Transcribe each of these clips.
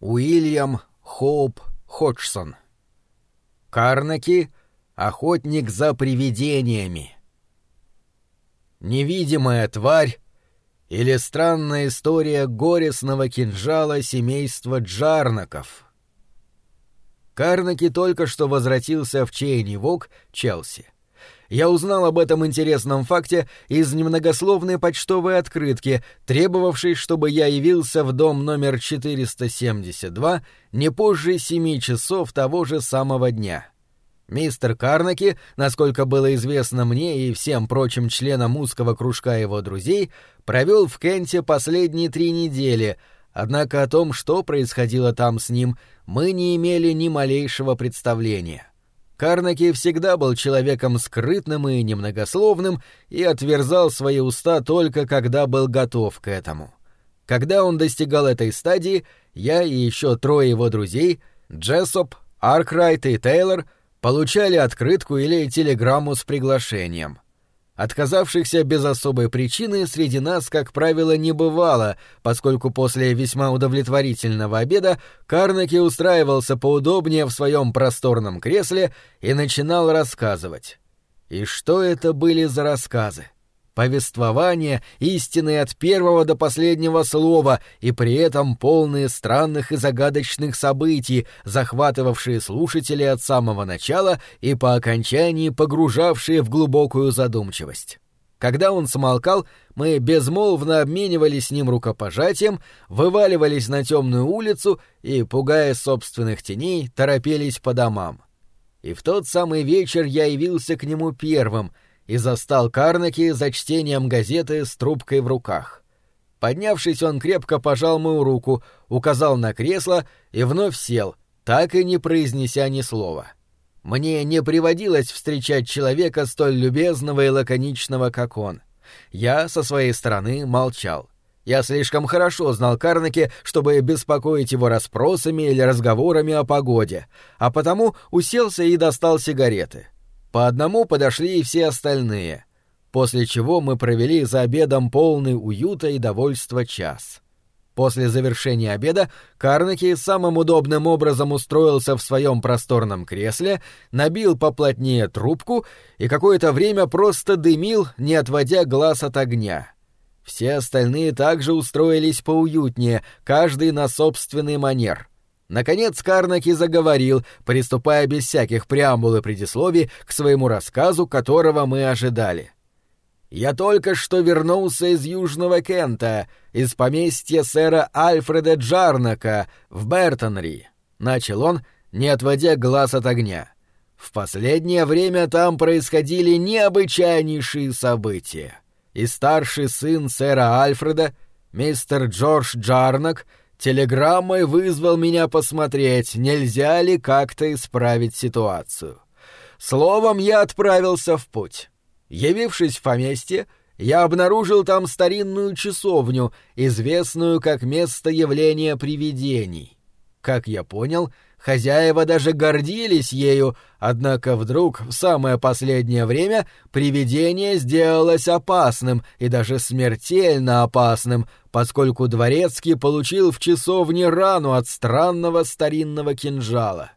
Уильям Хоуп Ходжсон. Карнаки — охотник за привидениями. Невидимая тварь или странная история горестного кинжала семейства Джарнаков. Карнаки только что возвратился в Чейни Вок, Челси я узнал об этом интересном факте из немногословной почтовой открытки, требовавшей, чтобы я явился в дом номер 472 не позже семи часов того же самого дня. Мистер Карнаки, насколько было известно мне и всем прочим членам узкого кружка его друзей, провел в Кенте последние три недели, однако о том, что происходило там с ним, мы не имели ни малейшего представления. Карнаки всегда был человеком скрытным и немногословным и отверзал свои уста только когда был готов к этому. Когда он достигал этой стадии, я и еще трое его друзей, Джессоп, Аркрайт и Тейлор, получали открытку или телеграмму с приглашением — Отказавшихся без особой причины среди нас, как правило, не бывало, поскольку после весьма удовлетворительного обеда Карнаки устраивался поудобнее в своем просторном кресле и начинал рассказывать. И что это были за рассказы? Повествования, истинные от первого до последнего слова и при этом полные странных и загадочных событий, захватывавшие слушателей от самого начала и по окончании погружавшие в глубокую задумчивость. Когда он смолкал, мы безмолвно обменивались с ним рукопожатием, вываливались на темную улицу и, пугая собственных теней, торопились по домам. И в тот самый вечер я явился к нему первым — и застал Карнаки за чтением газеты с трубкой в руках. Поднявшись, он крепко пожал мою руку, указал на кресло и вновь сел, так и не произнеся ни слова. Мне не приводилось встречать человека столь любезного и лаконичного, как он. Я, со своей стороны, молчал. Я слишком хорошо знал Карнаки, чтобы беспокоить его расспросами или разговорами о погоде, а потому уселся и достал сигареты. По одному подошли и все остальные, после чего мы провели за обедом полный уюта и довольства час. После завершения обеда Карнаки самым удобным образом устроился в своем просторном кресле, набил поплотнее трубку и какое-то время просто дымил, не отводя глаз от огня. Все остальные также устроились поуютнее, каждый на собственный манер — Наконец Карнаки заговорил, приступая без всяких преамбул и предисловий к своему рассказу, которого мы ожидали. «Я только что вернулся из Южного Кента, из поместья сэра Альфреда Джарнака в Бертонри», — начал он, не отводя глаз от огня. «В последнее время там происходили необычайнейшие события, и старший сын сэра Альфреда, мистер Джордж Джарнак, — телеграммой вызвал меня посмотреть, нельзя ли как-то исправить ситуацию. Словом, я отправился в путь. Явившись в поместье, я обнаружил там старинную часовню, известную как место явления привидений. Как я понял, Хозяева даже гордились ею, однако вдруг в самое последнее время привидение сделалось опасным и даже смертельно опасным, поскольку дворецкий получил в часовне рану от странного старинного кинжала.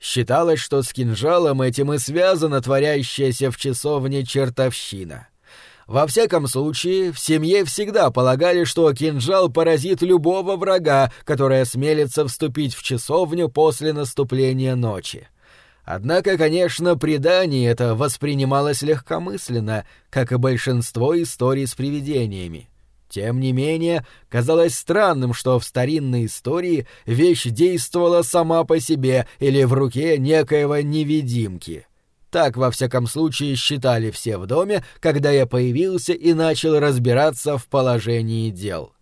Считалось, что с кинжалом этим и связана творящаяся в часовне чертовщина. Во всяком случае, в семье всегда полагали, что кинжал поразит любого врага, который осмелится вступить в часовню после наступления ночи. Однако, конечно, предание это воспринималось легкомысленно, как и большинство историй с привидениями. Тем не менее, казалось странным, что в старинной истории вещь действовала сама по себе или в руке некоего невидимки. Так, во всяком случае, считали все в доме, когда я появился и начал разбираться в положении дел.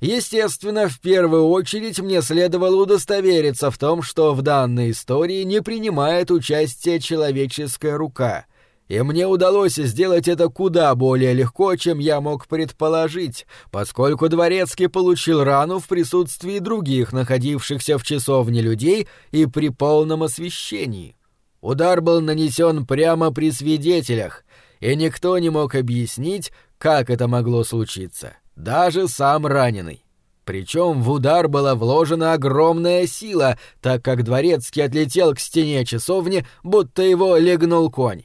Естественно, в первую очередь мне следовало удостовериться в том, что в данной истории не принимает участие человеческая рука, и мне удалось сделать это куда более легко, чем я мог предположить, поскольку Дворецкий получил рану в присутствии других находившихся в часовне людей и при полном освещении. Удар был нанесен прямо при свидетелях, и никто не мог объяснить, как это могло случиться, даже сам раненый. Причем в удар была вложена огромная сила, так как дворецкий отлетел к стене часовни, будто его легнул конь.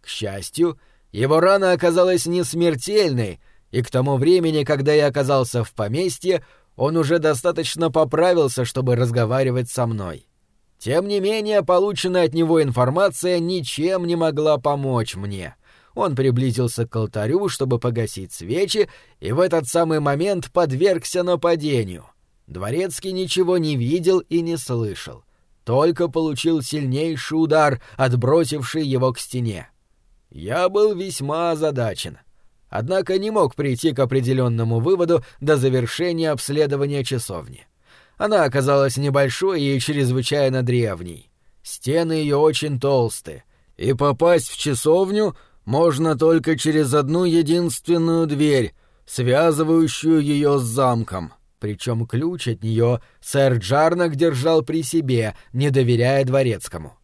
К счастью, его рана оказалась не смертельной, и к тому времени, когда я оказался в поместье, он уже достаточно поправился, чтобы разговаривать со мной. Тем не менее, полученная от него информация ничем не могла помочь мне. Он приблизился к алтарю, чтобы погасить свечи, и в этот самый момент подвергся нападению. Дворецкий ничего не видел и не слышал, только получил сильнейший удар, отбросивший его к стене. Я был весьма озадачен. Однако не мог прийти к определенному выводу до завершения обследования часовни. Она оказалась небольшой и чрезвычайно древней. Стены ее очень толсты, и попасть в часовню можно только через одну единственную дверь, связывающую ее с замком. Причем ключ от нее сэр Джарнак держал при себе, не доверяя дворецкому.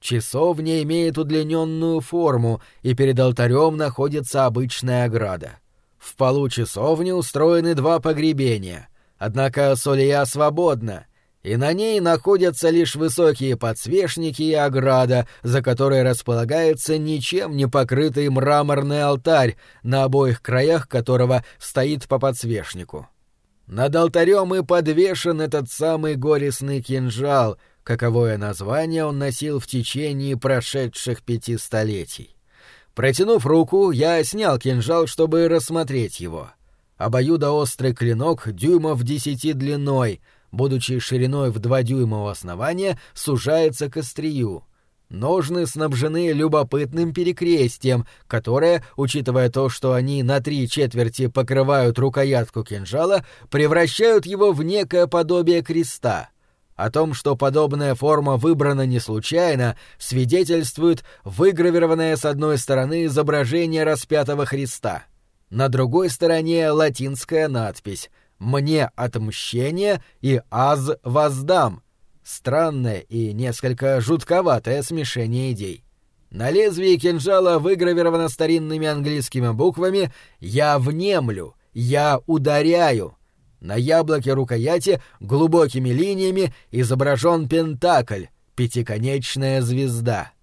Часовня имеет удлиненную форму, и перед алтарем находится обычная ограда. В полу часовни устроены два погребения, однако Солия свободна, и на ней находятся лишь высокие подсвечники и ограда, за которой располагается ничем не покрытый мраморный алтарь, на обоих краях которого стоит по подсвечнику. Над алтарем и подвешен этот самый горестный кинжал — каковое название он носил в течение прошедших пяти столетий. Протянув руку, я снял кинжал, чтобы рассмотреть его. Обоюдоострый клинок дюймов десяти длиной, будучи шириной в два дюйма у основания, сужается к острию. Ножны снабжены любопытным перекрестием, которое, учитывая то, что они на три четверти покрывают рукоятку кинжала, превращают его в некое подобие креста — о том, что подобная форма выбрана не случайно, свидетельствует выгравированное с одной стороны изображение распятого Христа. На другой стороне латинская надпись «Мне отмщение и аз воздам». Странное и несколько жутковатое смешение идей. На лезвии кинжала выгравировано старинными английскими буквами «Я внемлю», «Я ударяю», на яблоке рукояти глубокими линиями изображен пентакль, пятиконечная звезда.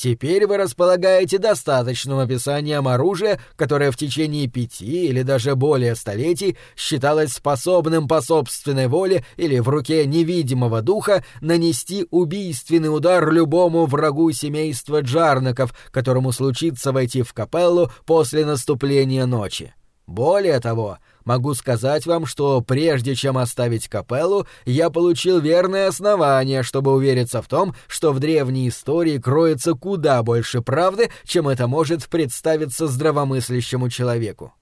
Теперь вы располагаете достаточным описанием оружия, которое в течение пяти или даже более столетий считалось способным по собственной воле или в руке невидимого духа нанести убийственный удар любому врагу семейства Джарнаков, которому случится войти в капеллу после наступления ночи. Более того, Могу сказать вам, что прежде чем оставить капеллу, я получил верное основание, чтобы увериться в том, что в древней истории кроется куда больше правды, чем это может представиться здравомыслящему человеку.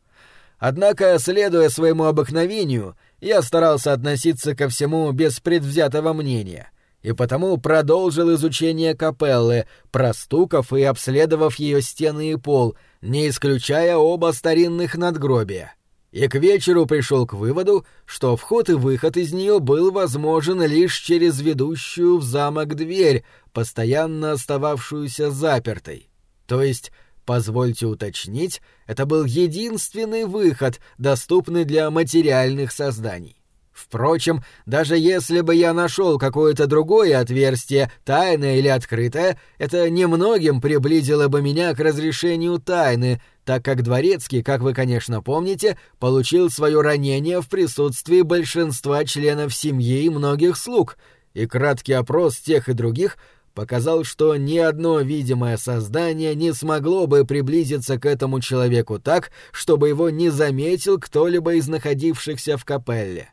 Однако, следуя своему обыкновению, я старался относиться ко всему без предвзятого мнения — и потому продолжил изучение капеллы, простукав и обследовав ее стены и пол, не исключая оба старинных надгробия и к вечеру пришел к выводу, что вход и выход из нее был возможен лишь через ведущую в замок дверь, постоянно остававшуюся запертой. То есть, позвольте уточнить, это был единственный выход, доступный для материальных созданий. Впрочем, даже если бы я нашел какое-то другое отверстие, тайное или открытое, это немногим приблизило бы меня к разрешению тайны, так как Дворецкий, как вы, конечно, помните, получил свое ранение в присутствии большинства членов семьи и многих слуг, и краткий опрос тех и других показал, что ни одно видимое создание не смогло бы приблизиться к этому человеку так, чтобы его не заметил кто-либо из находившихся в капелле.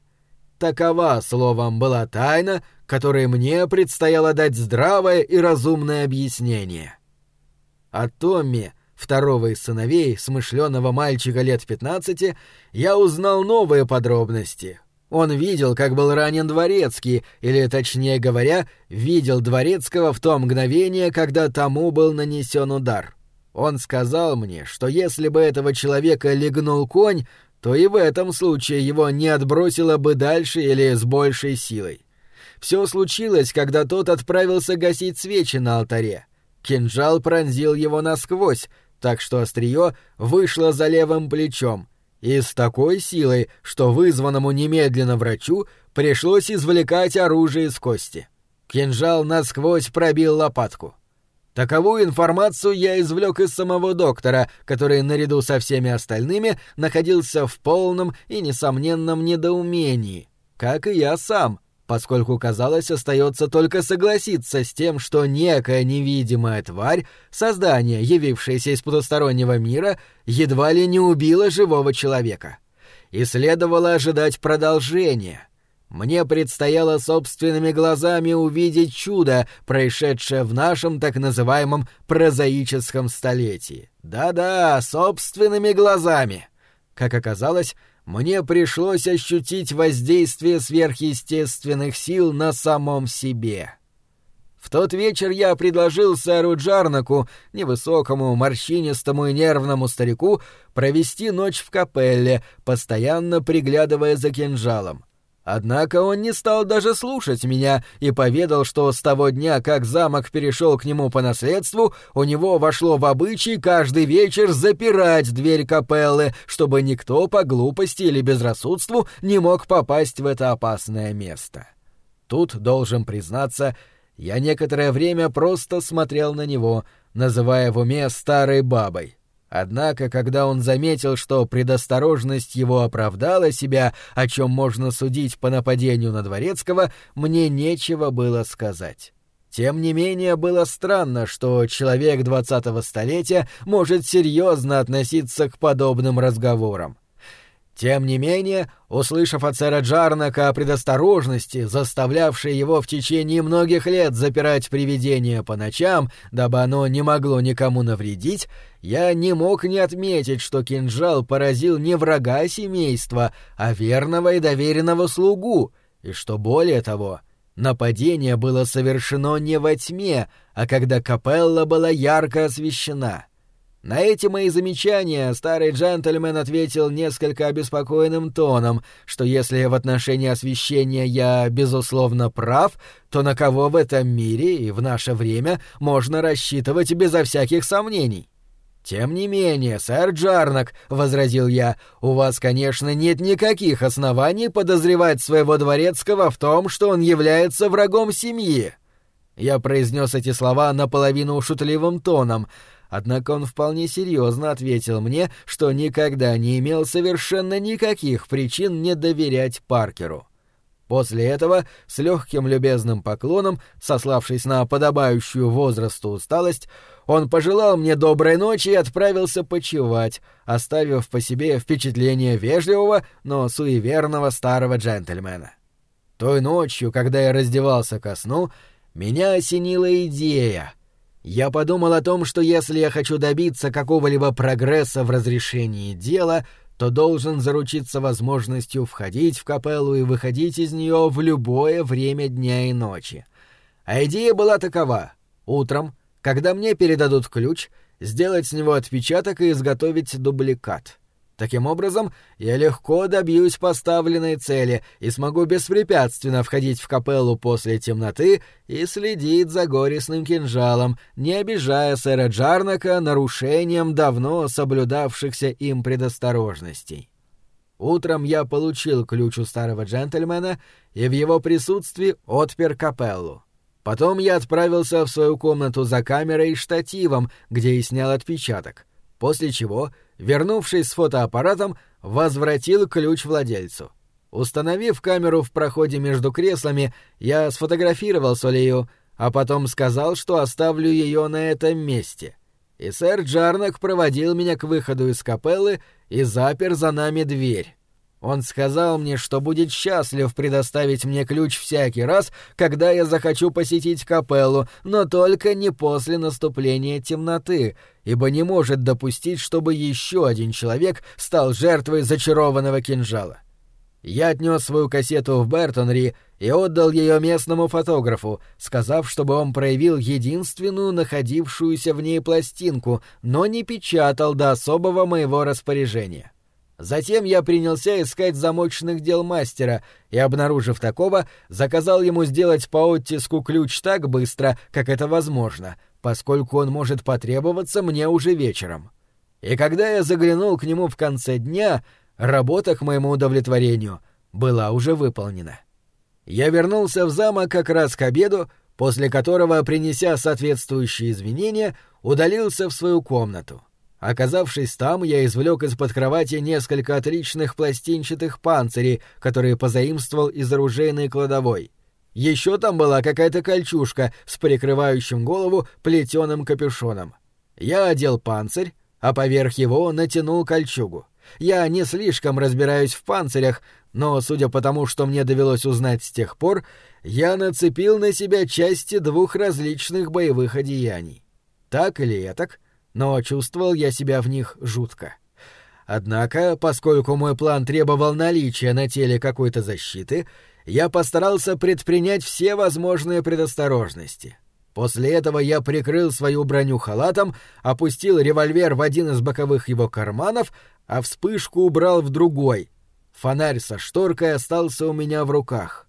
Такова, словом, была тайна, которой мне предстояло дать здравое и разумное объяснение. О Томми, второго из сыновей, смышленого мальчика лет пятнадцати, я узнал новые подробности. Он видел, как был ранен Дворецкий, или, точнее говоря, видел Дворецкого в то мгновение, когда тому был нанесен удар. Он сказал мне, что если бы этого человека легнул конь, то и в этом случае его не отбросило бы дальше или с большей силой. Все случилось, когда тот отправился гасить свечи на алтаре. Кинжал пронзил его насквозь, так что острие вышло за левым плечом, И с такой силой, что вызванному немедленно врачу пришлось извлекать оружие из кости. Кинжал насквозь пробил лопатку. Таковую информацию я извлек из самого доктора, который наряду со всеми остальными находился в полном и несомненном недоумении, как и я сам, поскольку, казалось, остается только согласиться с тем, что некая невидимая тварь, создание, явившееся из потустороннего мира, едва ли не убила живого человека. И следовало ожидать продолжения — мне предстояло собственными глазами увидеть чудо, происшедшее в нашем так называемом прозаическом столетии. Да-да, собственными глазами. Как оказалось, мне пришлось ощутить воздействие сверхъестественных сил на самом себе. В тот вечер я предложил сэру Джарнаку, невысокому, морщинистому и нервному старику, провести ночь в капелле, постоянно приглядывая за кинжалом. Однако он не стал даже слушать меня и поведал, что с того дня, как замок перешел к нему по наследству, у него вошло в обычай каждый вечер запирать дверь капеллы, чтобы никто по глупости или безрассудству не мог попасть в это опасное место. Тут, должен признаться, я некоторое время просто смотрел на него, называя в уме старой бабой. Однако, когда он заметил, что предосторожность его оправдала себя, о чем можно судить по нападению на Дворецкого, мне нечего было сказать. Тем не менее, было странно, что человек двадцатого столетия может серьезно относиться к подобным разговорам. Тем не менее, услышав от сэра Джарнака о предосторожности, заставлявшей его в течение многих лет запирать привидение по ночам, дабы оно не могло никому навредить, я не мог не отметить, что кинжал поразил не врага семейства, а верного и доверенного слугу, и что более того, нападение было совершено не во тьме, а когда капелла была ярко освещена — на эти мои замечания старый джентльмен ответил несколько обеспокоенным тоном, что если в отношении освещения я, безусловно, прав, то на кого в этом мире и в наше время можно рассчитывать безо всяких сомнений. «Тем не менее, сэр Джарнак», — возразил я, — «у вас, конечно, нет никаких оснований подозревать своего дворецкого в том, что он является врагом семьи». Я произнес эти слова наполовину шутливым тоном — Однако он вполне серьезно ответил мне, что никогда не имел совершенно никаких причин не доверять Паркеру. После этого, с легким любезным поклоном, сославшись на подобающую возрасту усталость, он пожелал мне доброй ночи и отправился почевать, оставив по себе впечатление вежливого, но суеверного старого джентльмена. Той ночью, когда я раздевался ко сну, меня осенила идея — я подумал о том, что если я хочу добиться какого-либо прогресса в разрешении дела, то должен заручиться возможностью входить в капеллу и выходить из нее в любое время дня и ночи. А идея была такова. Утром, когда мне передадут ключ, сделать с него отпечаток и изготовить дубликат. Таким образом, я легко добьюсь поставленной цели и смогу беспрепятственно входить в капеллу после темноты и следить за горестным кинжалом, не обижая сэра Джарнака нарушением давно соблюдавшихся им предосторожностей. Утром я получил ключ у старого джентльмена и в его присутствии отпер капеллу. Потом я отправился в свою комнату за камерой и штативом, где и снял отпечаток, после чего — вернувшись с фотоаппаратом, возвратил ключ владельцу. Установив камеру в проходе между креслами, я сфотографировал Солею, а потом сказал, что оставлю ее на этом месте. И сэр Джарнак проводил меня к выходу из капеллы и запер за нами дверь. Он сказал мне, что будет счастлив предоставить мне ключ всякий раз, когда я захочу посетить капеллу, но только не после наступления темноты, ибо не может допустить, чтобы еще один человек стал жертвой зачарованного кинжала. Я отнес свою кассету в Бертонри и отдал ее местному фотографу, сказав, чтобы он проявил единственную находившуюся в ней пластинку, но не печатал до особого моего распоряжения. Затем я принялся искать замочных дел мастера и, обнаружив такого, заказал ему сделать по оттиску ключ так быстро, как это возможно, поскольку он может потребоваться мне уже вечером. И когда я заглянул к нему в конце дня, работа, к моему удовлетворению, была уже выполнена. Я вернулся в замок как раз к обеду, после которого, принеся соответствующие извинения, удалился в свою комнату. Оказавшись там, я извлек из-под кровати несколько отличных пластинчатых панцирей, которые позаимствовал из оружейной кладовой. Еще там была какая-то кольчужка с прикрывающим голову плетеным капюшоном. Я одел панцирь, а поверх его натянул кольчугу. Я не слишком разбираюсь в панцирях, но, судя по тому, что мне довелось узнать с тех пор, я нацепил на себя части двух различных боевых одеяний. Так или этак, но чувствовал я себя в них жутко. Однако, поскольку мой план требовал наличия на теле какой-то защиты, я постарался предпринять все возможные предосторожности. После этого я прикрыл свою броню халатом, опустил револьвер в один из боковых его карманов, а вспышку убрал в другой. Фонарь со шторкой остался у меня в руках.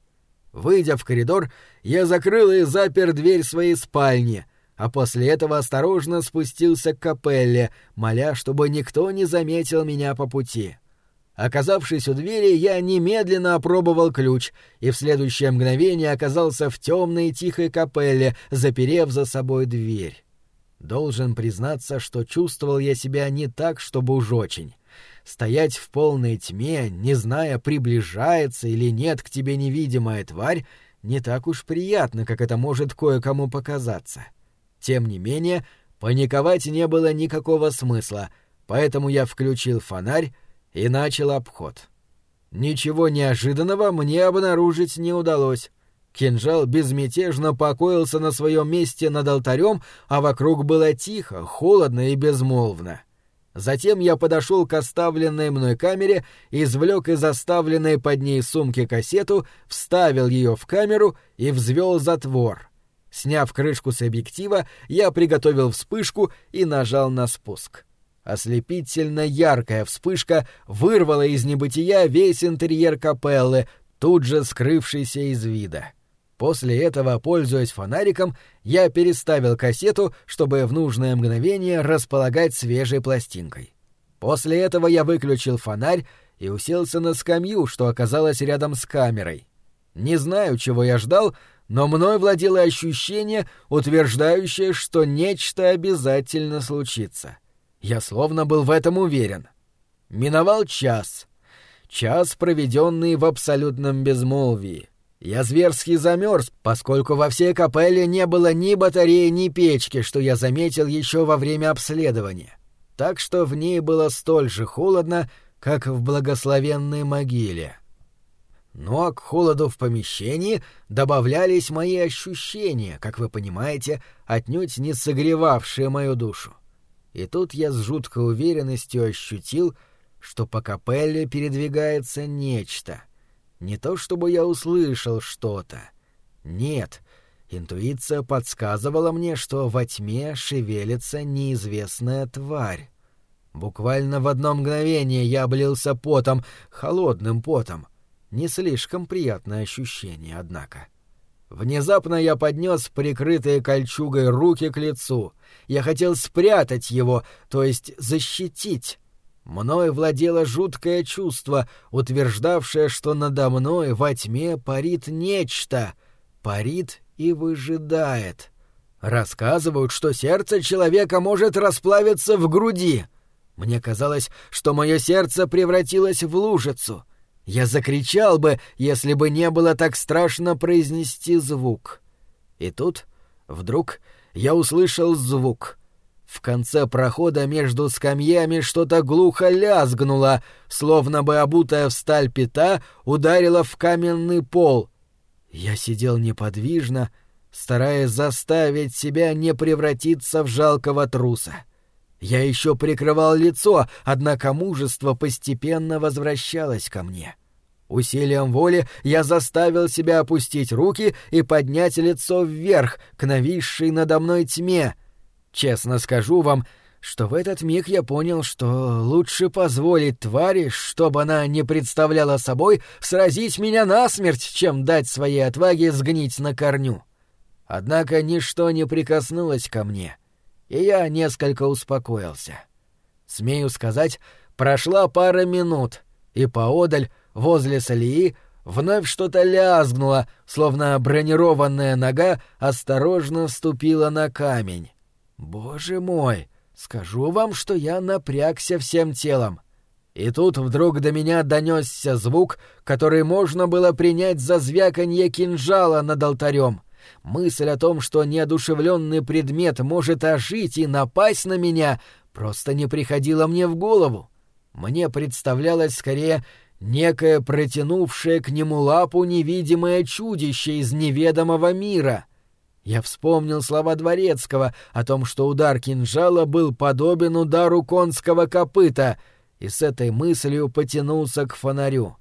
Выйдя в коридор, я закрыл и запер дверь своей спальни — а после этого осторожно спустился к капелле, моля, чтобы никто не заметил меня по пути. Оказавшись у двери, я немедленно опробовал ключ и в следующее мгновение оказался в темной тихой капелле, заперев за собой дверь. Должен признаться, что чувствовал я себя не так, чтобы уж очень. Стоять в полной тьме, не зная, приближается или нет к тебе невидимая тварь, не так уж приятно, как это может кое-кому показаться. — тем не менее, паниковать не было никакого смысла, поэтому я включил фонарь и начал обход. Ничего неожиданного мне обнаружить не удалось. Кинжал безмятежно покоился на своем месте над алтарем, а вокруг было тихо, холодно и безмолвно. Затем я подошел к оставленной мной камере, извлек из оставленной под ней сумки кассету, вставил ее в камеру и взвел затвор. Сняв крышку с объектива, я приготовил вспышку и нажал на спуск. Ослепительно яркая вспышка вырвала из небытия весь интерьер капеллы, тут же скрывшийся из вида. После этого, пользуясь фонариком, я переставил кассету, чтобы в нужное мгновение располагать свежей пластинкой. После этого я выключил фонарь и уселся на скамью, что оказалось рядом с камерой. Не знаю, чего я ждал, но мной владело ощущение, утверждающее, что нечто обязательно случится. Я словно был в этом уверен. Миновал час. Час, проведенный в абсолютном безмолвии. Я зверски замерз, поскольку во всей капелле не было ни батареи, ни печки, что я заметил еще во время обследования. Так что в ней было столь же холодно, как в благословенной могиле. — а к холоду в помещении добавлялись мои ощущения, как вы понимаете, отнюдь не согревавшие мою душу. И тут я с жуткой уверенностью ощутил, что по капелле передвигается нечто. Не то чтобы я услышал что-то. Нет, интуиция подсказывала мне, что во тьме шевелится неизвестная тварь. Буквально в одно мгновение я облился потом, холодным потом — не слишком приятное ощущение, однако. Внезапно я поднес прикрытые кольчугой руки к лицу. Я хотел спрятать его, то есть защитить. Мною владело жуткое чувство, утверждавшее, что надо мной во тьме парит нечто. Парит и выжидает. Рассказывают, что сердце человека может расплавиться в груди. Мне казалось, что мое сердце превратилось в лужицу — я закричал бы, если бы не было так страшно произнести звук. И тут, вдруг, я услышал звук. В конце прохода между скамьями что-то глухо лязгнуло, словно бы обутая в сталь пята ударила в каменный пол. Я сидел неподвижно, стараясь заставить себя не превратиться в жалкого труса. Я еще прикрывал лицо, однако мужество постепенно возвращалось ко мне. Усилием воли я заставил себя опустить руки и поднять лицо вверх, к нависшей надо мной тьме. Честно скажу вам, что в этот миг я понял, что лучше позволить твари, чтобы она не представляла собой, сразить меня насмерть, чем дать своей отваге сгнить на корню. Однако ничто не прикоснулось ко мне — и я несколько успокоился. Смею сказать, прошла пара минут, и поодаль, возле Салии, вновь что-то лязгнуло, словно бронированная нога осторожно вступила на камень. Боже мой, скажу вам, что я напрягся всем телом. И тут вдруг до меня донесся звук, который можно было принять за звяканье кинжала над алтарем. Мысль о том, что неодушевленный предмет может ожить и напасть на меня, просто не приходила мне в голову. Мне представлялось скорее некое протянувшее к нему лапу невидимое чудище из неведомого мира. Я вспомнил слова Дворецкого о том, что удар кинжала был подобен удару конского копыта — и с этой мыслью потянулся к фонарю.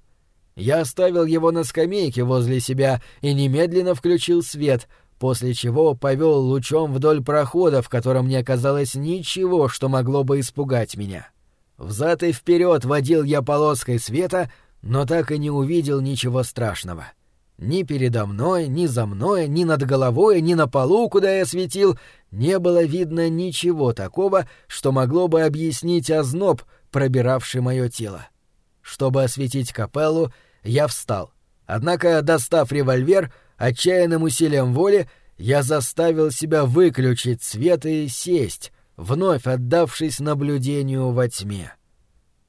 Я оставил его на скамейке возле себя и немедленно включил свет, после чего повел лучом вдоль прохода, в котором не оказалось ничего, что могло бы испугать меня. Взад и вперед водил я полоской света, но так и не увидел ничего страшного. Ни передо мной, ни за мной, ни над головой, ни на полу, куда я светил, не было видно ничего такого, что могло бы объяснить озноб, пробиравший мое тело. Чтобы осветить капеллу, я встал. Однако, достав револьвер, отчаянным усилием воли, я заставил себя выключить свет и сесть, вновь отдавшись наблюдению во тьме.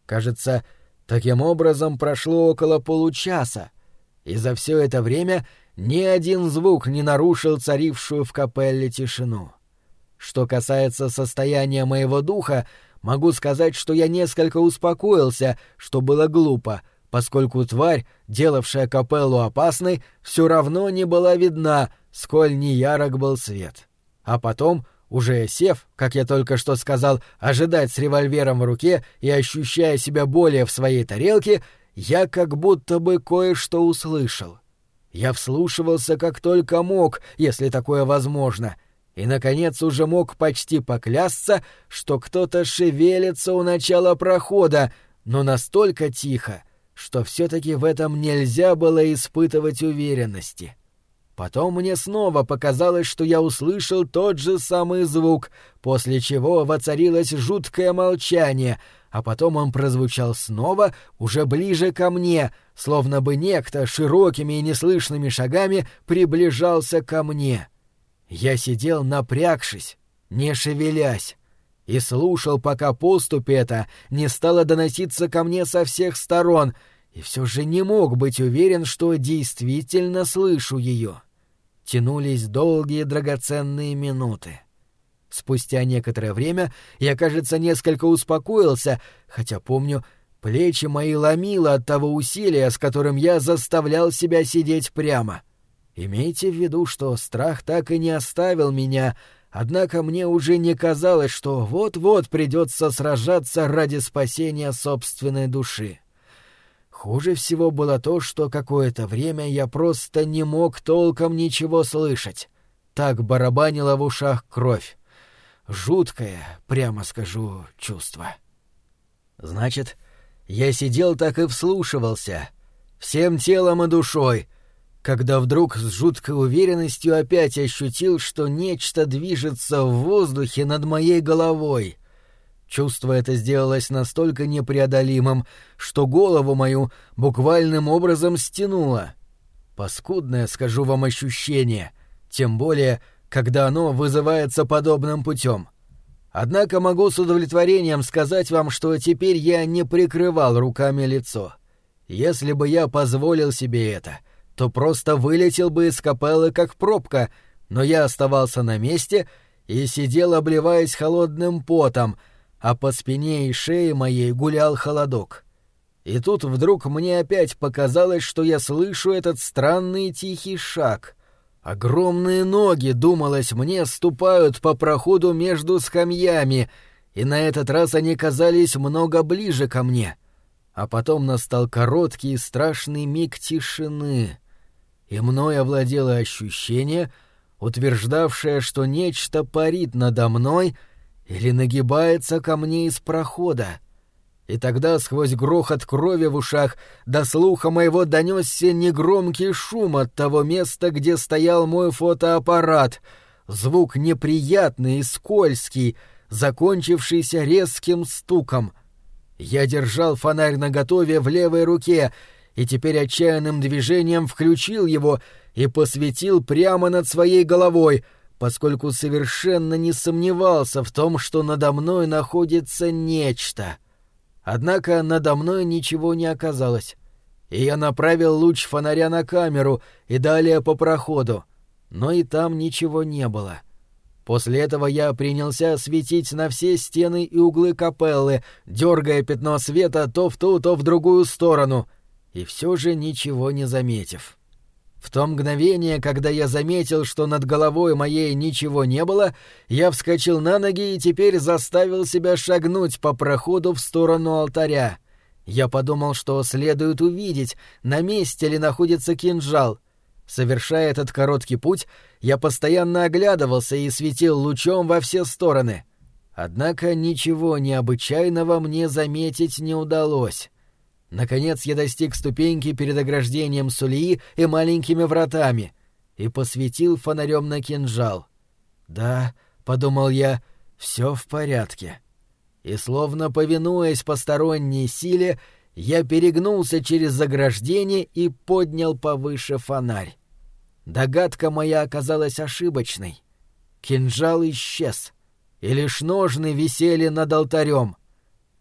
Кажется, таким образом прошло около получаса, и за все это время ни один звук не нарушил царившую в капелле тишину. Что касается состояния моего духа, Могу сказать, что я несколько успокоился, что было глупо, поскольку тварь, делавшая капеллу опасной, все равно не была видна, сколь неярок был свет. А потом, уже сев, как я только что сказал, ожидать с револьвером в руке и ощущая себя более в своей тарелке, я как будто бы кое-что услышал. Я вслушивался как только мог, если такое возможно — и, наконец, уже мог почти поклясться, что кто-то шевелится у начала прохода, но настолько тихо, что все-таки в этом нельзя было испытывать уверенности. Потом мне снова показалось, что я услышал тот же самый звук, после чего воцарилось жуткое молчание, а потом он прозвучал снова, уже ближе ко мне, словно бы некто широкими и неслышными шагами приближался ко мне. — я сидел напрягшись, не шевелясь, и слушал, пока поступь эта не стала доноситься ко мне со всех сторон, и все же не мог быть уверен, что действительно слышу ее. Тянулись долгие драгоценные минуты. Спустя некоторое время я, кажется, несколько успокоился, хотя помню, плечи мои ломило от того усилия, с которым я заставлял себя сидеть прямо. Имейте в виду, что страх так и не оставил меня, однако мне уже не казалось, что вот-вот придется сражаться ради спасения собственной души. Хуже всего было то, что какое-то время я просто не мог толком ничего слышать. Так барабанила в ушах кровь. Жуткое, прямо скажу, чувство. Значит, я сидел так и вслушивался, всем телом и душой — когда вдруг с жуткой уверенностью опять ощутил, что нечто движется в воздухе над моей головой. Чувство это сделалось настолько непреодолимым, что голову мою буквальным образом стянуло. Паскудное, скажу вам, ощущение, тем более, когда оно вызывается подобным путем. Однако могу с удовлетворением сказать вам, что теперь я не прикрывал руками лицо. Если бы я позволил себе это — то просто вылетел бы из капеллы как пробка, но я оставался на месте и сидел, обливаясь холодным потом, а по спине и шее моей гулял холодок. И тут вдруг мне опять показалось, что я слышу этот странный тихий шаг. Огромные ноги, думалось мне, ступают по проходу между скамьями, и на этот раз они казались много ближе ко мне. А потом настал короткий и страшный миг тишины — и мной овладело ощущение, утверждавшее, что нечто парит надо мной или нагибается ко мне из прохода. И тогда сквозь грохот крови в ушах до слуха моего донесся негромкий шум от того места, где стоял мой фотоаппарат, звук неприятный и скользкий, закончившийся резким стуком. Я держал фонарь наготове в левой руке и теперь отчаянным движением включил его и посветил прямо над своей головой, поскольку совершенно не сомневался в том, что надо мной находится нечто. Однако надо мной ничего не оказалось, и я направил луч фонаря на камеру и далее по проходу, но и там ничего не было. После этого я принялся светить на все стены и углы капеллы, дергая пятно света то в ту, то в другую сторону, и все же ничего не заметив. В то мгновение, когда я заметил, что над головой моей ничего не было, я вскочил на ноги и теперь заставил себя шагнуть по проходу в сторону алтаря. Я подумал, что следует увидеть, на месте ли находится кинжал — Совершая этот короткий путь, я постоянно оглядывался и светил лучом во все стороны. Однако ничего необычайного мне заметить не удалось. Наконец я достиг ступеньки перед ограждением сулии и маленькими вратами и посветил фонарем на кинжал. «Да», — подумал я, — «все в порядке». И словно повинуясь посторонней силе, я перегнулся через заграждение и поднял повыше фонарь. Догадка моя оказалась ошибочной. Кинжал исчез, и лишь ножны висели над алтарем.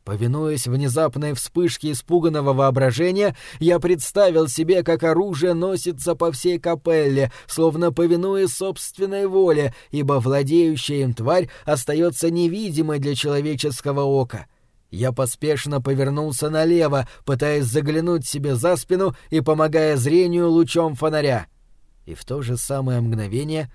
Повинуясь внезапной вспышке испуганного воображения, я представил себе, как оружие носится по всей капелле, словно повинуясь собственной воле, ибо владеющая им тварь остается невидимой для человеческого ока — я поспешно повернулся налево, пытаясь заглянуть себе за спину и помогая зрению лучом фонаря. И в то же самое мгновение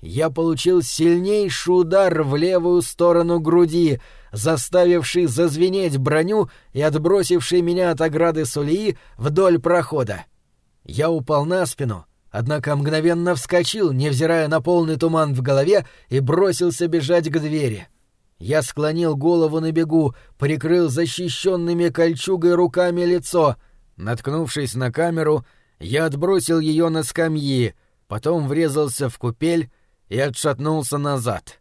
я получил сильнейший удар в левую сторону груди, заставивший зазвенеть броню и отбросивший меня от ограды Сулии вдоль прохода. Я упал на спину, однако мгновенно вскочил, невзирая на полный туман в голове, и бросился бежать к двери — я склонил голову на бегу, прикрыл защищенными кольчугой руками лицо. Наткнувшись на камеру, я отбросил ее на скамьи, потом врезался в купель и отшатнулся назад.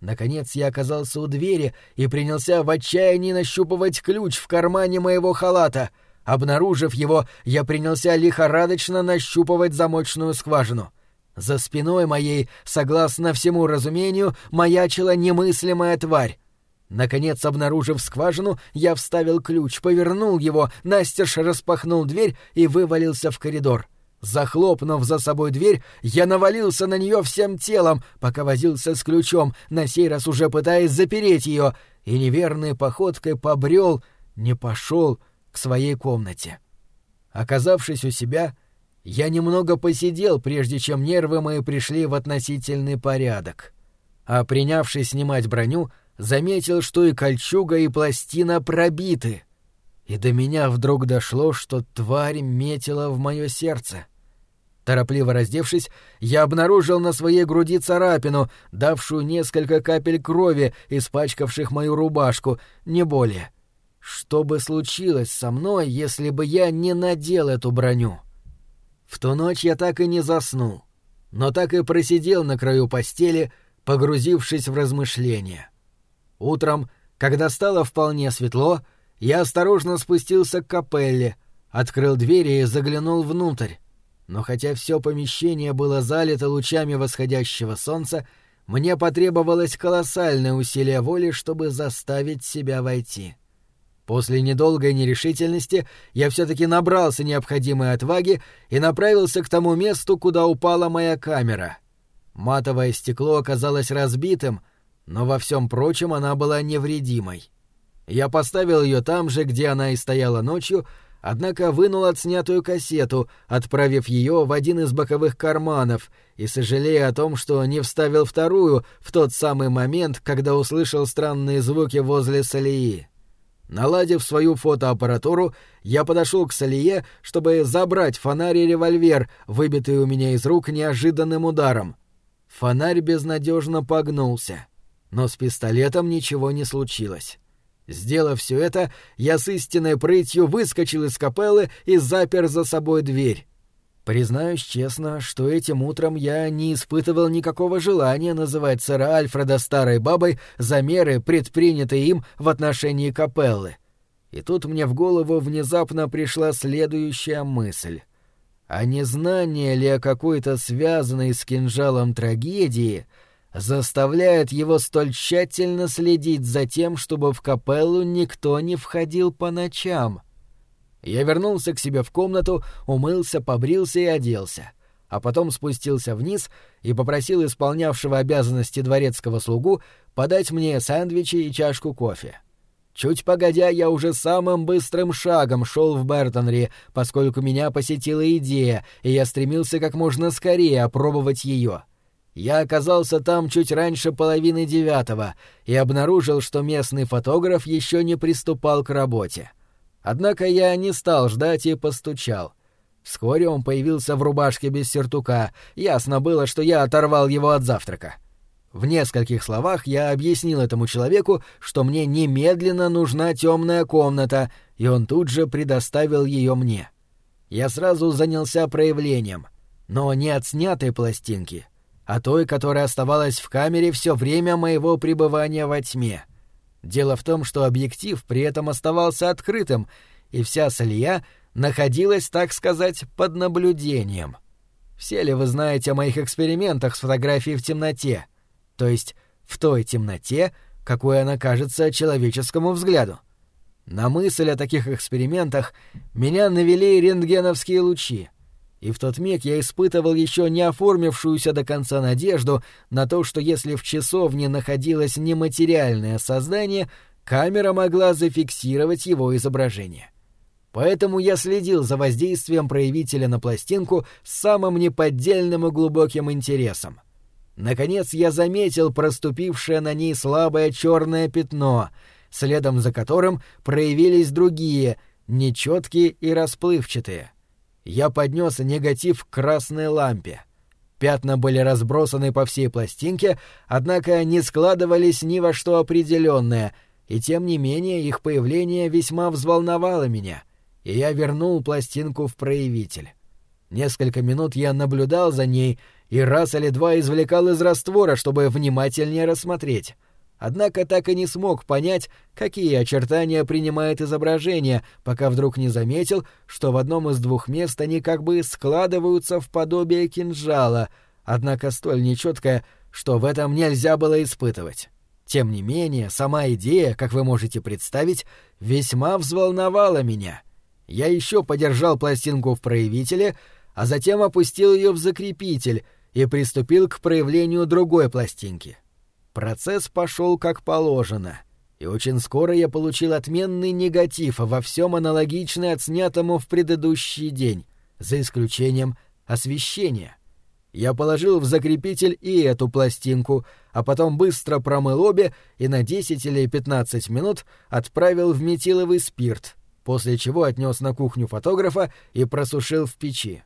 Наконец я оказался у двери и принялся в отчаянии нащупывать ключ в кармане моего халата. Обнаружив его, я принялся лихорадочно нащупывать замочную скважину. За спиной моей, согласно всему разумению, маячила немыслимая тварь. Наконец, обнаружив скважину, я вставил ключ, повернул его, настежь распахнул дверь и вывалился в коридор. Захлопнув за собой дверь, я навалился на нее всем телом, пока возился с ключом, на сей раз уже пытаясь запереть ее, и неверной походкой побрел, не пошел к своей комнате. Оказавшись у себя, я немного посидел, прежде чем нервы мои пришли в относительный порядок. А принявшись снимать броню, заметил, что и кольчуга, и пластина пробиты. И до меня вдруг дошло, что тварь метила в мое сердце. Торопливо раздевшись, я обнаружил на своей груди царапину, давшую несколько капель крови, испачкавших мою рубашку, не более. Что бы случилось со мной, если бы я не надел эту броню? — в ту ночь я так и не заснул, но так и просидел на краю постели, погрузившись в размышления. Утром, когда стало вполне светло, я осторожно спустился к капелле, открыл двери и заглянул внутрь. Но хотя все помещение было залито лучами восходящего солнца, мне потребовалось колоссальное усилие воли, чтобы заставить себя войти. После недолгой нерешительности я все-таки набрался необходимой отваги и направился к тому месту, куда упала моя камера. Матовое стекло оказалось разбитым, но во всем прочем она была невредимой. Я поставил ее там же, где она и стояла ночью, однако вынул отснятую кассету, отправив ее в один из боковых карманов и сожалея о том, что не вставил вторую в тот самый момент, когда услышал странные звуки возле Салии. Наладив свою фотоаппаратуру, я подошел к Салие, чтобы забрать фонарь и револьвер, выбитый у меня из рук неожиданным ударом. Фонарь безнадежно погнулся, но с пистолетом ничего не случилось. Сделав все это, я с истинной прытью выскочил из капеллы и запер за собой дверь. Признаюсь честно, что этим утром я не испытывал никакого желания называть сэра Альфреда старой бабой за меры, предпринятые им в отношении капеллы. И тут мне в голову внезапно пришла следующая мысль. А незнание ли о какой-то связанной с кинжалом трагедии заставляет его столь тщательно следить за тем, чтобы в капеллу никто не входил по ночам? Я вернулся к себе в комнату, умылся, побрился и оделся а потом спустился вниз и попросил исполнявшего обязанности дворецкого слугу подать мне сэндвичи и чашку кофе. Чуть погодя, я уже самым быстрым шагом шел в Бертонри, поскольку меня посетила идея, и я стремился как можно скорее опробовать ее. Я оказался там чуть раньше половины девятого и обнаружил, что местный фотограф еще не приступал к работе. Однако я не стал ждать и постучал. Вскоре он появился в рубашке без сюртука. Ясно было, что я оторвал его от завтрака. В нескольких словах я объяснил этому человеку, что мне немедленно нужна темная комната, и он тут же предоставил ее мне. Я сразу занялся проявлением, но не от снятой пластинки, а той, которая оставалась в камере все время моего пребывания во тьме. Дело в том, что объектив при этом оставался открытым, и вся солья — находилась, так сказать, под наблюдением. Все ли вы знаете о моих экспериментах с фотографией в темноте? То есть в той темноте, какой она кажется человеческому взгляду. На мысль о таких экспериментах меня навели рентгеновские лучи. И в тот миг я испытывал еще не оформившуюся до конца надежду на то, что если в часовне находилось нематериальное создание, камера могла зафиксировать его изображение. Поэтому я следил за воздействием проявителя на пластинку с самым неподдельным и глубоким интересом. Наконец я заметил проступившее на ней слабое черное пятно, следом за которым проявились другие, нечеткие и расплывчатые. Я поднес негатив к красной лампе. Пятна были разбросаны по всей пластинке, однако не складывались ни во что определенное, и тем не менее их появление весьма взволновало меня — и я вернул пластинку в проявитель. Несколько минут я наблюдал за ней и раз или два извлекал из раствора, чтобы внимательнее рассмотреть. Однако так и не смог понять, какие очертания принимает изображение, пока вдруг не заметил, что в одном из двух мест они как бы складываются в подобие кинжала, однако столь нечеткое, что в этом нельзя было испытывать. Тем не менее, сама идея, как вы можете представить, весьма взволновала меня — я еще подержал пластинку в проявителе, а затем опустил ее в закрепитель и приступил к проявлению другой пластинки. Процесс пошел как положено, и очень скоро я получил отменный негатив во всем аналогичный отснятому в предыдущий день, за исключением освещения. Я положил в закрепитель и эту пластинку, а потом быстро промыл обе и на 10 или 15 минут отправил в метиловый спирт — после чего отнес на кухню фотографа и просушил в печи.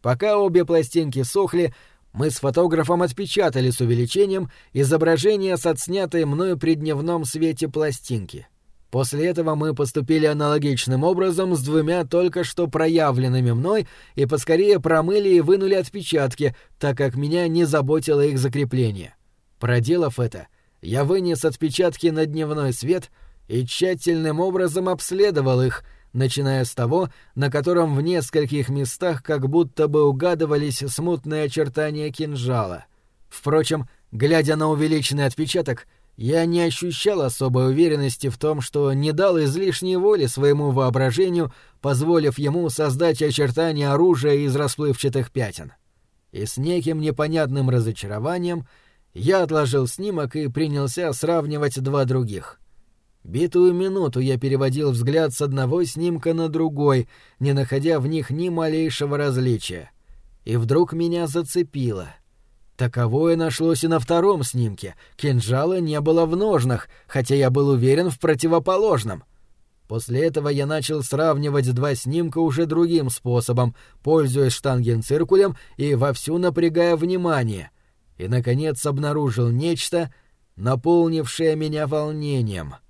Пока обе пластинки сохли, мы с фотографом отпечатали с увеличением изображение с отснятой мною при дневном свете пластинки. После этого мы поступили аналогичным образом с двумя только что проявленными мной и поскорее промыли и вынули отпечатки, так как меня не заботило их закрепление. Проделав это, я вынес отпечатки на дневной свет — и тщательным образом обследовал их, начиная с того, на котором в нескольких местах как будто бы угадывались смутные очертания кинжала. Впрочем, глядя на увеличенный отпечаток, я не ощущал особой уверенности в том, что не дал излишней воли своему воображению, позволив ему создать очертания оружия из расплывчатых пятен. И с неким непонятным разочарованием я отложил снимок и принялся сравнивать два других — Битую минуту я переводил взгляд с одного снимка на другой, не находя в них ни малейшего различия. И вдруг меня зацепило. Таковое нашлось и на втором снимке. Кинжала не было в ножнах, хотя я был уверен в противоположном. После этого я начал сравнивать два снимка уже другим способом, пользуясь штангенциркулем и вовсю напрягая внимание. И, наконец, обнаружил нечто, наполнившее меня волнением —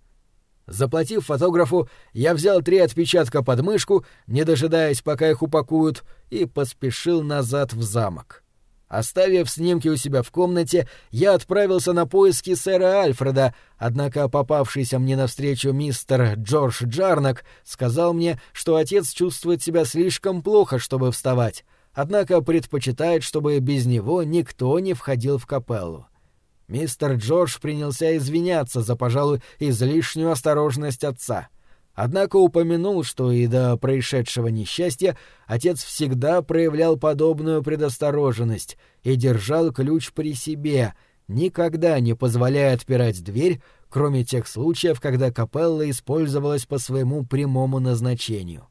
Заплатив фотографу, я взял три отпечатка под мышку, не дожидаясь, пока их упакуют, и поспешил назад в замок. Оставив снимки у себя в комнате, я отправился на поиски сэра Альфреда, однако попавшийся мне навстречу мистер Джордж Джарнак сказал мне, что отец чувствует себя слишком плохо, чтобы вставать, однако предпочитает, чтобы без него никто не входил в капеллу. Мистер Джордж принялся извиняться за, пожалуй, излишнюю осторожность отца — Однако упомянул, что и до происшедшего несчастья отец всегда проявлял подобную предостороженность и держал ключ при себе, никогда не позволяя отпирать дверь, кроме тех случаев, когда капелла использовалась по своему прямому назначению.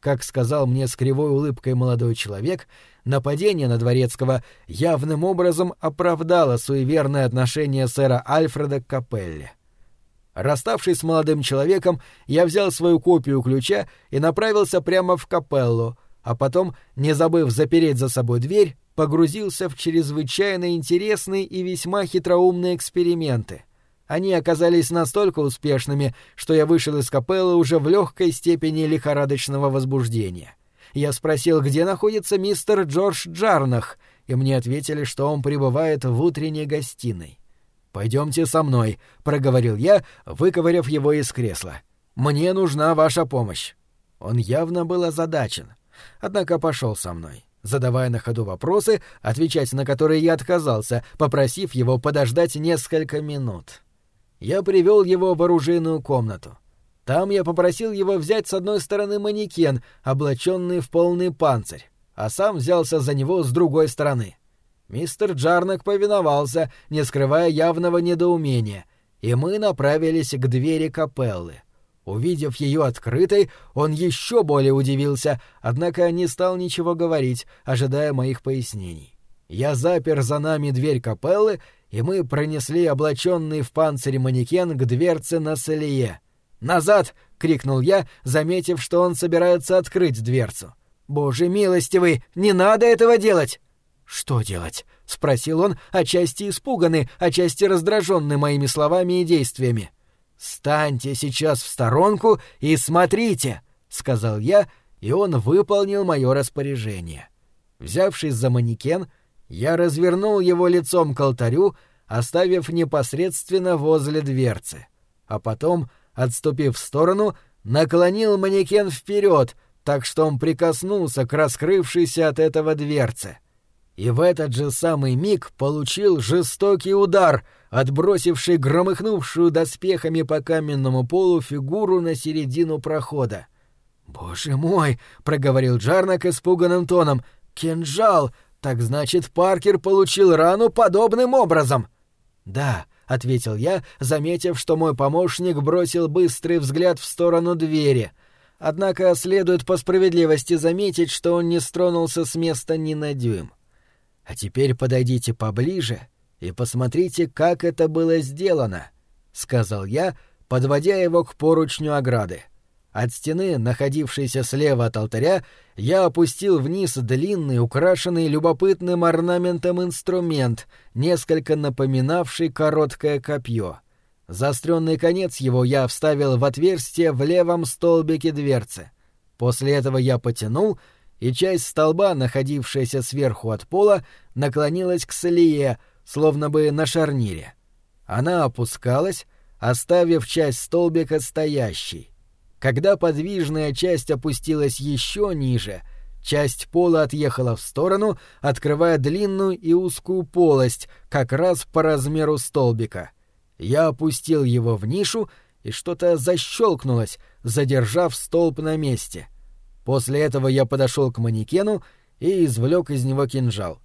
Как сказал мне с кривой улыбкой молодой человек, нападение на Дворецкого явным образом оправдало суеверное отношение сэра Альфреда к капелле. Расставшись с молодым человеком, я взял свою копию ключа и направился прямо в капеллу, а потом, не забыв запереть за собой дверь, погрузился в чрезвычайно интересные и весьма хитроумные эксперименты. Они оказались настолько успешными, что я вышел из капеллы уже в легкой степени лихорадочного возбуждения. Я спросил, где находится мистер Джордж Джарнах, и мне ответили, что он пребывает в утренней гостиной. «Пойдемте со мной», — проговорил я, выковыряв его из кресла. «Мне нужна ваша помощь». Он явно был озадачен, однако пошел со мной, задавая на ходу вопросы, отвечать на которые я отказался, попросив его подождать несколько минут. Я привел его в оружейную комнату. Там я попросил его взять с одной стороны манекен, облаченный в полный панцирь, а сам взялся за него с другой стороны. Мистер Джарнак повиновался, не скрывая явного недоумения, и мы направились к двери капеллы. Увидев ее открытой, он еще более удивился, однако не стал ничего говорить, ожидая моих пояснений. Я запер за нами дверь капеллы, и мы пронесли облаченный в панцирь манекен к дверце на солие. «Назад!» — крикнул я, заметив, что он собирается открыть дверцу. «Боже милостивый, не надо этого делать!» «Что делать?» — спросил он, отчасти испуганный, отчасти раздраженный моими словами и действиями. «Станьте сейчас в сторонку и смотрите!» — сказал я, и он выполнил мое распоряжение. Взявшись за манекен, я развернул его лицом к алтарю, оставив непосредственно возле дверцы, а потом, отступив в сторону, наклонил манекен вперед, так что он прикоснулся к раскрывшейся от этого дверце — и в этот же самый миг получил жестокий удар, отбросивший громыхнувшую доспехами по каменному полу фигуру на середину прохода. «Боже мой!» — проговорил Джарнак испуганным тоном. «Кинжал! Так значит, Паркер получил рану подобным образом!» «Да», — ответил я, заметив, что мой помощник бросил быстрый взгляд в сторону двери. Однако следует по справедливости заметить, что он не стронулся с места ни на дюйм. А теперь подойдите поближе и посмотрите, как это было сделано, сказал я, подводя его к поручню ограды. От стены, находившейся слева от алтаря, я опустил вниз длинный, украшенный любопытным орнаментом инструмент, несколько напоминавший короткое копье. Заостренный конец его я вставил в отверстие в левом столбике дверцы. После этого я потянул — и часть столба, находившаяся сверху от пола, наклонилась к солие, словно бы на шарнире. Она опускалась, оставив часть столбика стоящей. Когда подвижная часть опустилась еще ниже, часть пола отъехала в сторону, открывая длинную и узкую полость, как раз по размеру столбика. Я опустил его в нишу, и что-то защелкнулось, задержав столб на месте — После этого я подошел к манекену и извлек из него кинжал.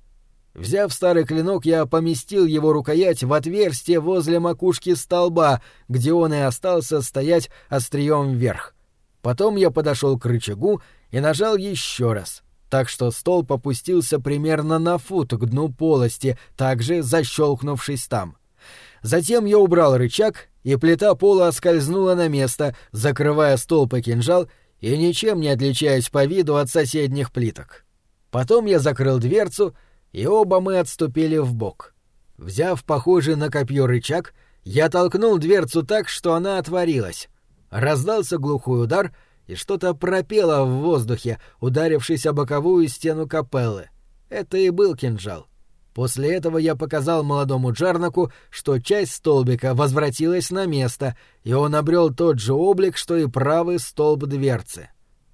Взяв старый клинок, я поместил его рукоять в отверстие возле макушки столба, где он и остался стоять острием вверх. Потом я подошел к рычагу и нажал еще раз, так что столб опустился примерно на фут к дну полости, также защелкнувшись там. Затем я убрал рычаг, и плита пола скользнула на место, закрывая столб и кинжал и ничем не отличаясь по виду от соседних плиток. Потом я закрыл дверцу, и оба мы отступили в бок. Взяв похожий на копье рычаг, я толкнул дверцу так, что она отворилась. Раздался глухой удар, и что-то пропело в воздухе, ударившись о боковую стену капеллы. Это и был кинжал. После этого я показал молодому Джарнаку, что часть столбика возвратилась на место, и он обрел тот же облик, что и правый столб дверцы.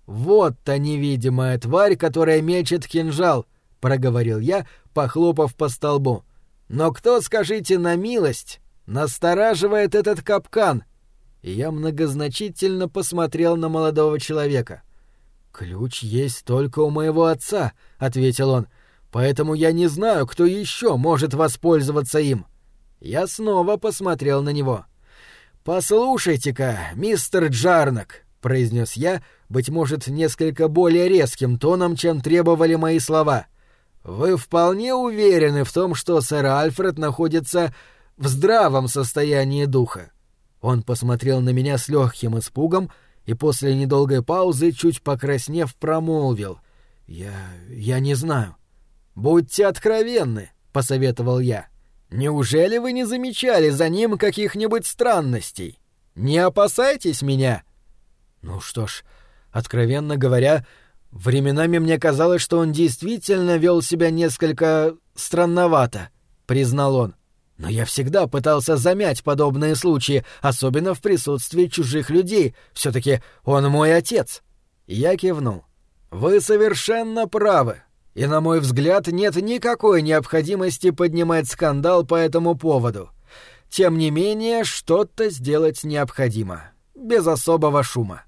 «Вот та невидимая тварь, которая мечет кинжал», — проговорил я, похлопав по столбу. «Но кто, скажите на милость, настораживает этот капкан?» И я многозначительно посмотрел на молодого человека. «Ключ есть только у моего отца», — ответил он, — «поэтому я не знаю, кто еще может воспользоваться им». Я снова посмотрел на него. «Послушайте-ка, мистер Джарнак», — произнес я, быть может, несколько более резким тоном, чем требовали мои слова. «Вы вполне уверены в том, что сэр Альфред находится в здравом состоянии духа?» Он посмотрел на меня с легким испугом и после недолгой паузы, чуть покраснев, промолвил. «Я... я не знаю». «Будьте откровенны», — посоветовал я. «Неужели вы не замечали за ним каких-нибудь странностей? Не опасайтесь меня?» «Ну что ж, Откровенно говоря, временами мне казалось, что он действительно вел себя несколько странновато, признал он. Но я всегда пытался замять подобные случаи, особенно в присутствии чужих людей. Все-таки он мой отец. Я кивнул. Вы совершенно правы. И, на мой взгляд, нет никакой необходимости поднимать скандал по этому поводу. Тем не менее, что-то сделать необходимо. Без особого шума.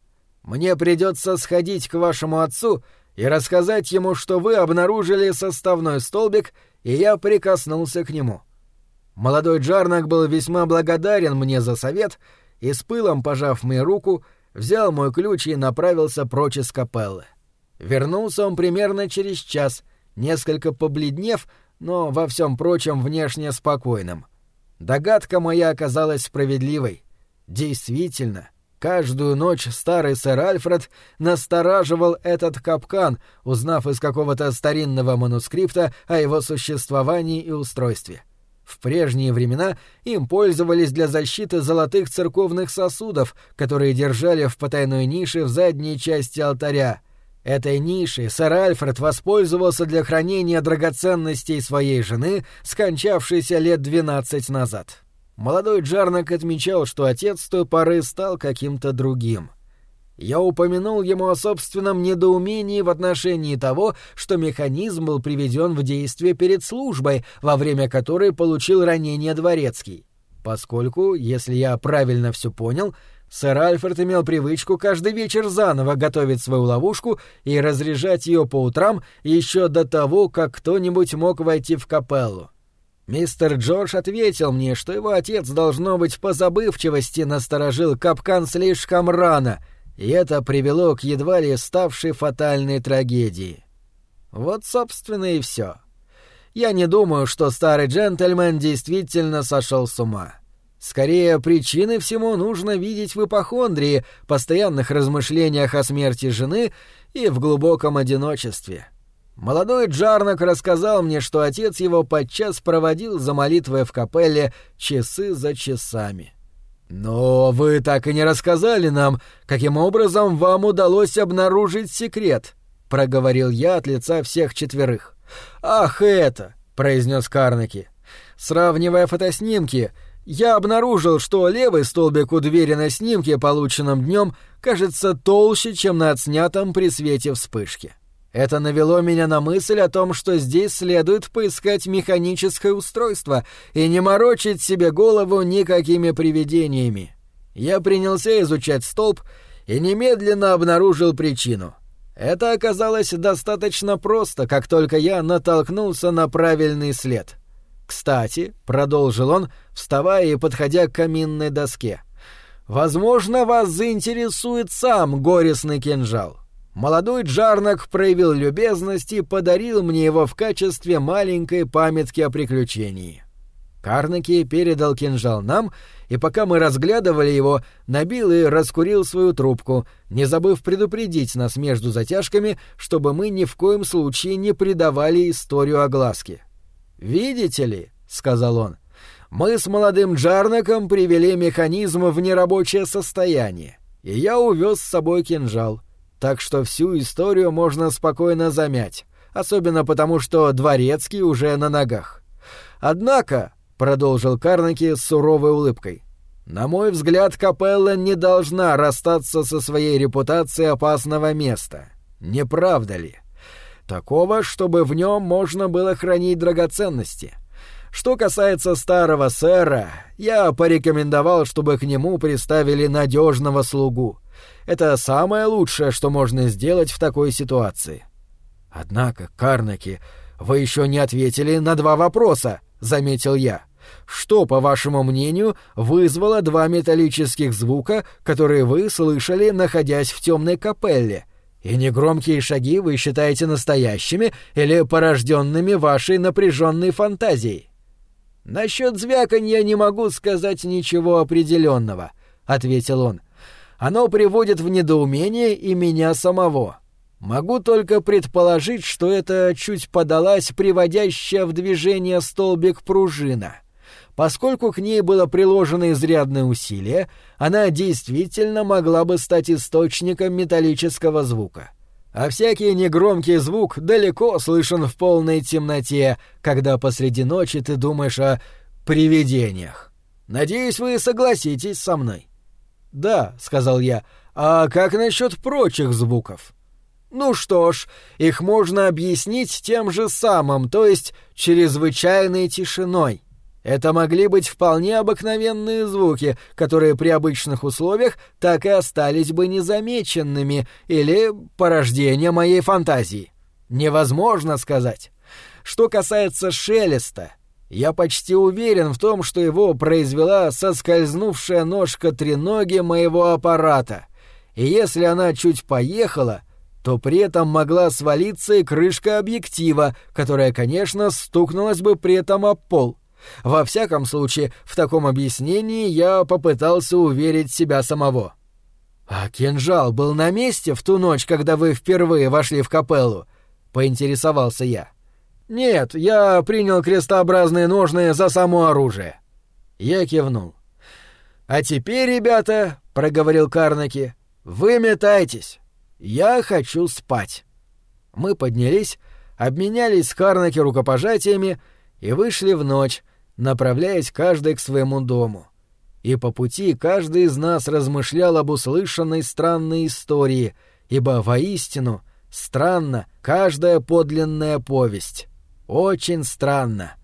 Мне придется сходить к вашему отцу и рассказать ему, что вы обнаружили составной столбик, и я прикоснулся к нему. Молодой Джарнак был весьма благодарен мне за совет и с пылом пожав мне руку, взял мой ключ и направился прочь из капеллы. Вернулся он примерно через час, несколько побледнев, но во всем прочем внешне спокойным. Догадка моя оказалась справедливой. Действительно, Каждую ночь старый сэр Альфред настораживал этот капкан, узнав из какого-то старинного манускрипта о его существовании и устройстве. В прежние времена им пользовались для защиты золотых церковных сосудов, которые держали в потайной нише в задней части алтаря. Этой нишей сэр Альфред воспользовался для хранения драгоценностей своей жены, скончавшейся лет двенадцать назад. Молодой Джарнак отмечал, что отец той поры стал каким-то другим. Я упомянул ему о собственном недоумении в отношении того, что механизм был приведен в действие перед службой, во время которой получил ранение дворецкий. Поскольку, если я правильно все понял, сэр Альфред имел привычку каждый вечер заново готовить свою ловушку и разряжать ее по утрам еще до того, как кто-нибудь мог войти в капеллу. Мистер Джордж ответил мне, что его отец, должно быть, по забывчивости насторожил капкан слишком рано, и это привело к едва ли ставшей фатальной трагедии. Вот, собственно, и все. Я не думаю, что старый джентльмен действительно сошел с ума. Скорее, причины всему нужно видеть в ипохондрии, постоянных размышлениях о смерти жены и в глубоком одиночестве. — Молодой Джарнак рассказал мне, что отец его подчас проводил за молитвой в капелле часы за часами. «Но вы так и не рассказали нам, каким образом вам удалось обнаружить секрет», — проговорил я от лица всех четверых. «Ах, это!» — произнес Карнаки. «Сравнивая фотоснимки, я обнаружил, что левый столбик у двери на снимке, полученном днем, кажется толще, чем на отснятом при свете вспышки. Это навело меня на мысль о том, что здесь следует поискать механическое устройство и не морочить себе голову никакими привидениями. Я принялся изучать столб и немедленно обнаружил причину. Это оказалось достаточно просто, как только я натолкнулся на правильный след. «Кстати», — продолжил он, вставая и подходя к каминной доске, — «возможно, вас заинтересует сам горестный кинжал. Молодой Джарнак проявил любезность и подарил мне его в качестве маленькой памятки о приключении. Карнаки передал кинжал нам, и пока мы разглядывали его, набил и раскурил свою трубку, не забыв предупредить нас между затяжками, чтобы мы ни в коем случае не придавали историю огласки. «Видите ли», — сказал он, — «мы с молодым Джарнаком привели механизм в нерабочее состояние, и я увез с собой кинжал». Так что всю историю можно спокойно замять. особенно потому, что дворецкий уже на ногах. Однако, — продолжил Карнаки с суровой улыбкой, — на мой взгляд, капелла не должна расстаться со своей репутацией опасного места. Не правда ли? Такого, чтобы в нем можно было хранить драгоценности. Что касается старого сэра, я порекомендовал, чтобы к нему приставили надежного слугу. Это самое лучшее, что можно сделать в такой ситуации. Однако, Карнаки, вы еще не ответили на два вопроса, заметил я. Что, по вашему мнению, вызвало два металлических звука, которые вы слышали, находясь в темной капелле? И негромкие шаги вы считаете настоящими или порожденными вашей напряженной фантазией? Насчет звяканья не могу сказать ничего определенного, ответил он. Оно приводит в недоумение и меня самого. Могу только предположить, что это чуть подалась приводящая в движение столбик пружина. Поскольку к ней было приложено изрядное усилие, она действительно могла бы стать источником металлического звука. А всякий негромкий звук далеко слышен в полной темноте, когда посреди ночи ты думаешь о привидениях. Надеюсь, вы согласитесь со мной. «Да», — сказал я, — «а как насчет прочих звуков?» Ну что ж, их можно объяснить тем же самым, то есть чрезвычайной тишиной. Это могли быть вполне обыкновенные звуки, которые при обычных условиях так и остались бы незамеченными, или порождение моей фантазии. Невозможно сказать. Что касается шелеста, я почти уверен в том, что его произвела соскользнувшая ножка треноги моего аппарата. И если она чуть поехала, то при этом могла свалиться и крышка объектива, которая, конечно, стукнулась бы при этом об пол. Во всяком случае, в таком объяснении я попытался уверить себя самого. «А кинжал был на месте в ту ночь, когда вы впервые вошли в капеллу?» — поинтересовался я. «Нет, я принял крестообразные ножны за само оружие». Я кивнул. «А теперь, ребята», — проговорил Карнаки, — «вы метайтесь. Я хочу спать». Мы поднялись, обменялись с Карнаки рукопожатиями и вышли в ночь, направляясь каждый к своему дому. И по пути каждый из нас размышлял об услышанной странной истории, ибо воистину странно каждая подлинная повесть. Очень странно.